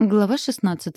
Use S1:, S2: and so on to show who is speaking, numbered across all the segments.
S1: Глава 16.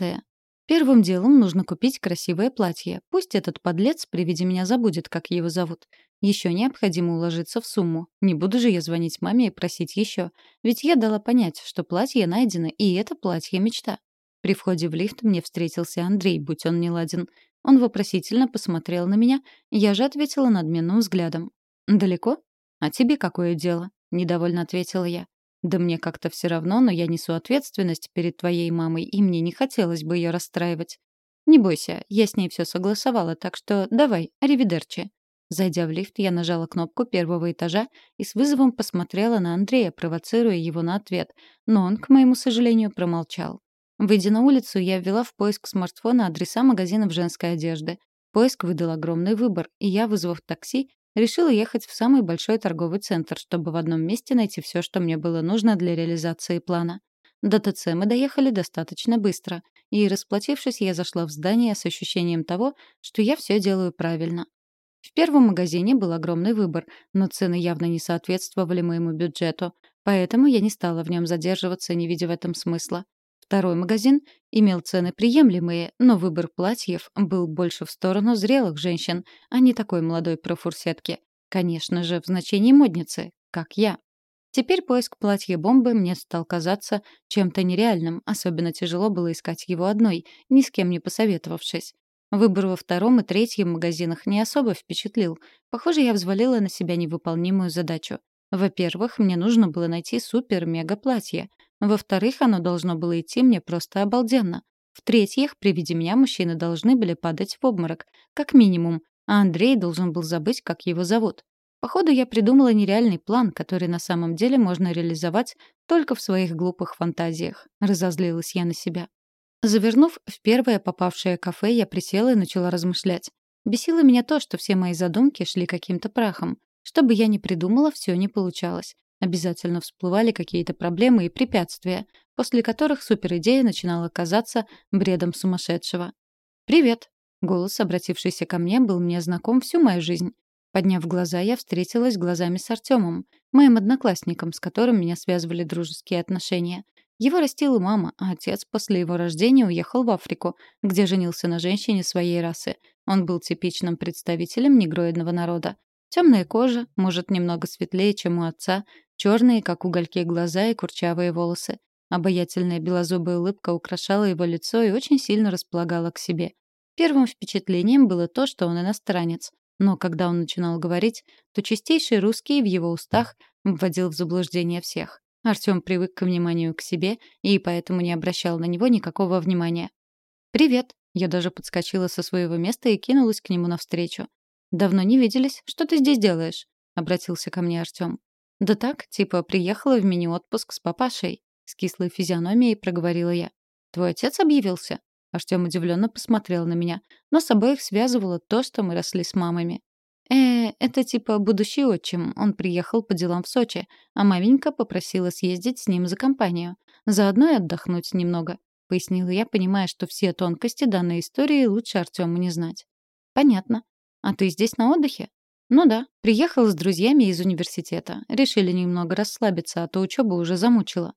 S1: Первым делом нужно купить красивое платье. Пусть этот подлец при виде меня забудет, как его зовут. Еще необходимо уложиться в сумму. Не буду же я звонить маме и просить еще. Ведь я дала понять, что платье найдено, и это платье мечта. При входе в лифт мне встретился Андрей, будь он не ладен. Он вопросительно посмотрел на меня, я же ответила надменным взглядом. «Далеко? А тебе какое дело?» — недовольно ответила я. Да мне как-то все равно, но я несу ответственность перед твоей мамой, и мне не хотелось бы ее расстраивать. Не бойся, я с ней все согласовала, так что давай, аривидерчи. Зайдя в лифт, я нажала кнопку первого этажа и с вызовом посмотрела на Андрея, провоцируя его на ответ, но он, к моему сожалению, промолчал. Выйдя на улицу, я ввела в поиск смартфона адреса магазинов женской одежды. Поиск выдал огромный выбор, и я, вызвав такси, Решила ехать в самый большой торговый центр, чтобы в одном месте найти все, что мне было нужно для реализации плана. До ТЦ мы доехали достаточно быстро, и, расплатившись, я зашла в здание с ощущением того, что я все делаю правильно. В первом магазине был огромный выбор, но цены явно не соответствовали моему бюджету, поэтому я не стала в нем задерживаться, не видя в этом смысла. Второй магазин имел цены приемлемые, но выбор платьев был больше в сторону зрелых женщин, а не такой молодой профурсетки. Конечно же, в значении модницы, как я. Теперь поиск платья-бомбы мне стал казаться чем-то нереальным, особенно тяжело было искать его одной, ни с кем не посоветовавшись. Выбор во втором и третьем магазинах не особо впечатлил. Похоже, я взвалила на себя невыполнимую задачу. Во-первых, мне нужно было найти супер-мега-платье. Во-вторых, оно должно было идти мне просто обалденно. В-третьих, при виде меня мужчины должны были падать в обморок, как минимум, а Андрей должен был забыть, как его зовут. Походу, я придумала нереальный план, который на самом деле можно реализовать только в своих глупых фантазиях. Разозлилась я на себя. Завернув в первое попавшее кафе, я присела и начала размышлять. Бесило меня то, что все мои задумки шли каким-то прахом. Что бы я ни придумала, все не получалось. Обязательно всплывали какие-то проблемы и препятствия, после которых суперидея начинала казаться бредом сумасшедшего. «Привет!» Голос, обратившийся ко мне, был мне знаком всю мою жизнь. Подняв глаза, я встретилась глазами с Артемом, моим одноклассником, с которым меня связывали дружеские отношения. Его растила мама, а отец после его рождения уехал в Африку, где женился на женщине своей расы. Он был типичным представителем негроидного народа. Темная кожа, может, немного светлее, чем у отца, Черные, как угольки, глаза и курчавые волосы. Обаятельная белозубая улыбка украшала его лицо и очень сильно располагала к себе. Первым впечатлением было то, что он иностранец. Но когда он начинал говорить, то чистейший русский в его устах вводил в заблуждение всех. Артём привык к вниманию к себе и поэтому не обращал на него никакого внимания. «Привет!» Я даже подскочила со своего места и кинулась к нему навстречу. «Давно не виделись. Что ты здесь делаешь?» — обратился ко мне Артём. «Да так, типа, приехала в мини-отпуск с папашей», — с кислой физиономией проговорила я. «Твой отец объявился?» Артём удивленно посмотрел на меня, но с обоих связывало то, что мы росли с мамами. «Э, это типа будущий отчим. Он приехал по делам в Сочи, а маменька попросила съездить с ним за компанию. Заодно и отдохнуть немного», — пояснила я, понимая, что все тонкости данной истории лучше Артёму не знать. «Понятно. А ты здесь на отдыхе?» Ну да, приехал с друзьями из университета. Решили немного расслабиться, а то учеба уже замучила.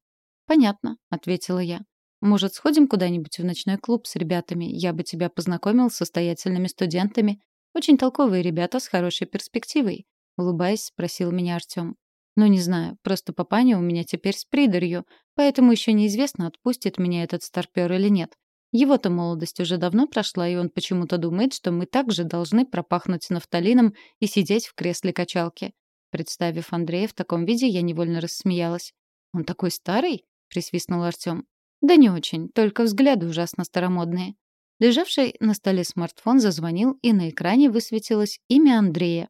S1: Понятно, ответила я. Может, сходим куда-нибудь в ночной клуб с ребятами? Я бы тебя познакомил с состоятельными студентами. Очень толковые ребята с хорошей перспективой, улыбаясь, спросил меня Артём. Ну не знаю, просто папаня у меня теперь с придарью, поэтому еще неизвестно, отпустит меня этот старпёр или нет. Его-то молодость уже давно прошла, и он почему-то думает, что мы также должны пропахнуть нафталином и сидеть в кресле качалки. Представив Андрея в таком виде, я невольно рассмеялась. «Он такой старый?» — присвистнул Артём. «Да не очень, только взгляды ужасно старомодные». Лежавший на столе смартфон зазвонил, и на экране высветилось имя Андрея.